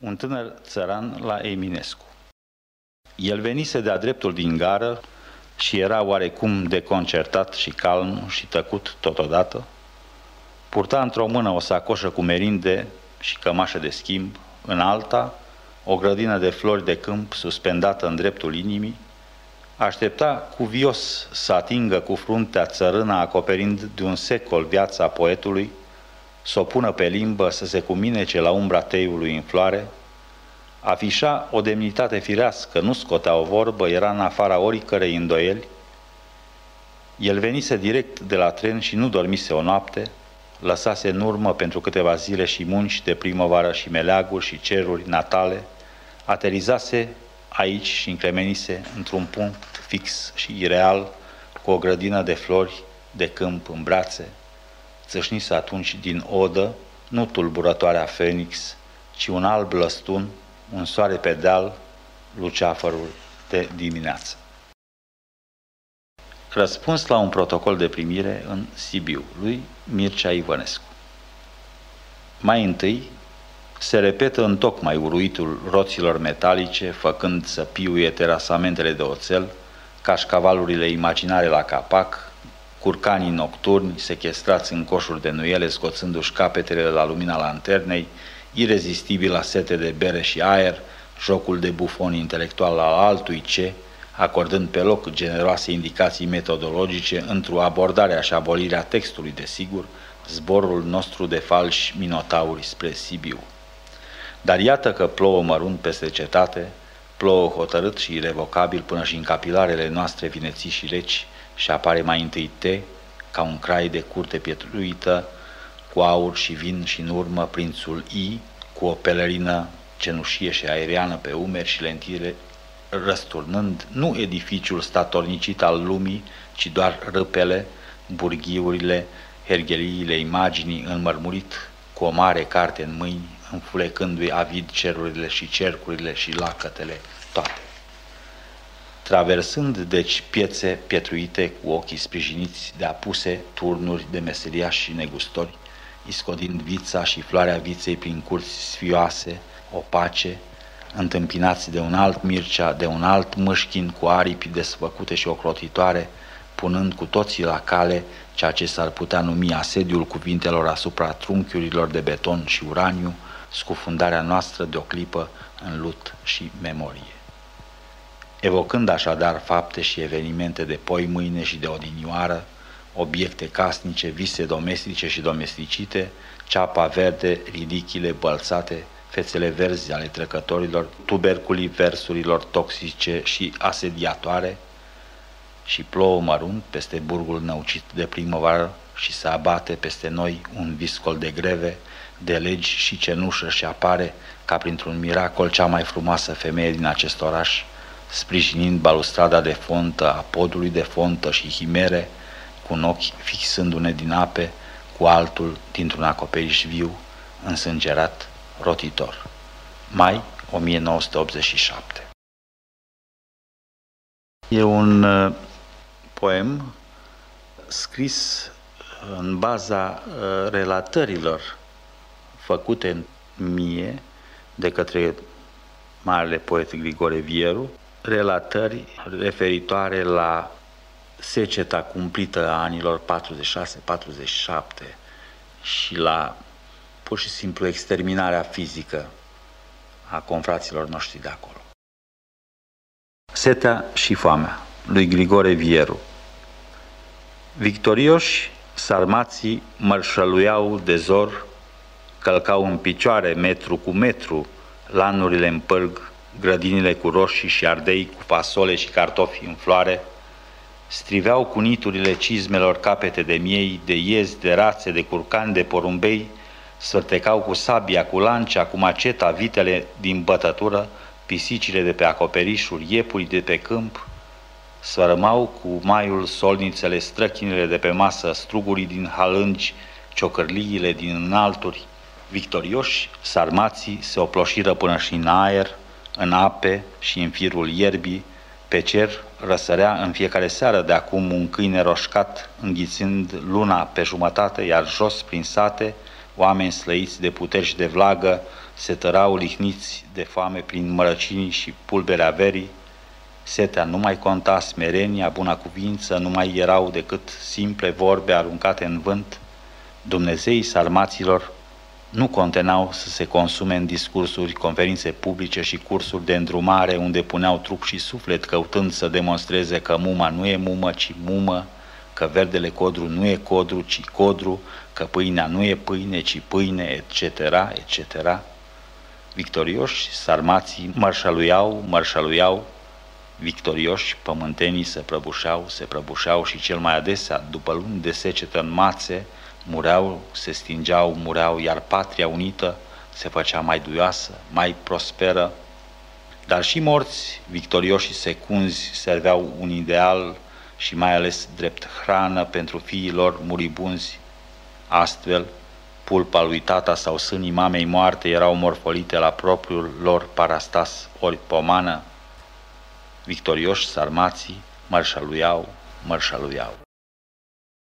un tânăr țăran la Eminescu. El venise de-a dreptul din gară și era oarecum deconcertat și calm și tăcut totodată. Purta într-o mână o sacoșă cu merinde și cămașă de schimb, în alta o grădină de flori de câmp suspendată în dreptul inimii, aștepta cuvios să atingă cu fruntea țărâna acoperind de un secol viața poetului, să o pună pe limbă, să se cuminece la umbra teiului în floare, afișa o demnitate firească, nu scotea o vorbă, era în afara oricărei îndoieli. El venise direct de la tren și nu dormise o noapte, lăsase în urmă pentru câteva zile și munci de primăvară și meleaguri și ceruri natale, aterizase aici și încremenise într-un punct fix și ireal, cu o grădină de flori de câmp în brațe, țâșnise atunci din odă, nu tulburătoarea Fenix, ci un alb lăstun, un soare pe deal, luceafărul de dimineață. Răspuns la un protocol de primire în Sibiu, lui Mircea Ivănescu. Mai întâi, se repetă în tocmai uruitul roților metalice, făcând să piuie terasamentele de oțel, cașcavalurile imaginare la capac, curcanii nocturni, sequestrați în coșuri de nuiele, scoțându-și capetele la lumina lanternei, irezistibila sete de bere și aer, jocul de bufon intelectual al altui ce, acordând pe loc generoase indicații metodologice într-o abordare și abolirea textului, desigur, zborul nostru de falși minotauri spre Sibiu. Dar iată că plouă mărunt peste cetate, plouă hotărât și irrevocabil până și în capilarele noastre vinețiși și reci și apare mai întâi te, ca un crai de curte pietruită, cu aur și vin și în urmă prințul I, cu o pelerină cenușie și aeriană pe umeri și lentire, răsturnând nu edificiul statornicit al lumii, ci doar râpele, burghiurile, hergheliile imaginii înmărmurit cu o mare carte în mâini, înfulecându-i avid cerurile și cercurile și lacătele toate. Traversând, deci, piețe pietruite cu ochii sprijiniți de apuse turnuri de meseriași și negustori, iscodind vița și floarea viței prin curți sfioase, opace, întâmpinați de un alt Mircea, de un alt mâșchin cu aripi desfăcute și ocrotitoare, punând cu toții la cale ceea ce s-ar putea numi asediul cuvintelor asupra trunchiurilor de beton și uraniu, scufundarea noastră de o clipă în lut și memorie. Evocând așadar fapte și evenimente de poi mâine și de odinioară, obiecte casnice, vise domestice și domesticite, ceapa verde, ridichile bălțate, fețele verzi ale trecătorilor, tuberculii versurilor toxice și asediatoare, și plouă mărunt peste burgul năucit de primăvară și se abate peste noi un viscol de greve, de legi și cenușă și apare, ca printr-un miracol, cea mai frumoasă femeie din acest oraș, sprijinind balustrada de fontă a podului de fontă și himere, cu un ochi fixându-ne din ape, cu altul dintr-un acoperiș viu, însângerat, rotitor. Mai 1987 E un uh, poem scris în baza uh, relatărilor făcute mie de către marele poet Grigore Vieru, relatări referitoare la seceta cumplită a anilor 46-47 și la pur și simplu exterminarea fizică a confraților noștri de acolo. Setea și foamea lui Grigore Vieru Victorioși, sarmații mărșăluiau de zor, călcau în picioare metru cu metru, lanurile în pârg, grădinile cu roșii și ardei, cu fasole și cartofi în floare, striveau cu niturile cizmelor capete de miei, de iezi, de rațe, de curcani, de porumbei, sfârtecau cu sabia, cu lancea, cu maceta, vitele din bătătură, pisicile de pe acoperișuri, iepuri de pe câmp, sărămau cu maiul solnițele, străchinile de pe masă, strugurii din halângi, ciocărliile din înalturi, victorioși, sarmații se oploșiră până și în aer, în ape și în firul ierbii, pe cer răsărea în fiecare seară de acum un câine roșcat, înghițind luna pe jumătate, iar jos prin sate, oameni slăiți de puteri și de vlagă, se tărau lihniți de foame prin mărăcinii și pulberea verii, setea nu mai conta smerenia, buna cuvință, nu mai erau decât simple vorbe aruncate în vânt, Dumnezeii sarmaților nu contenau să se consume în discursuri, conferințe publice și cursuri de îndrumare unde puneau trup și suflet căutând să demonstreze că muma nu e mumă, ci mumă, că verdele codru nu e codru, ci codru, că pâinea nu e pâine, ci pâine, etc., etc. Victorioși, sarmații mărșăluiau, mărșăluiau, victorioși, pământenii se prăbușeau, se prăbușeau și cel mai adesea, după luni de secetă în mațe, mureau, se stingeau, mureau, iar patria unită se făcea mai duioasă, mai prosperă, dar și morți, victorioși și secunzi, serveau un ideal și mai ales drept hrană pentru fiii lor muribunzi. Astfel, pulpa lui tata sau sânii mamei moarte erau morfolite la propriul lor parastas, ori pomană. Victorioși sarmații mărșăluiau, mărșăluiau.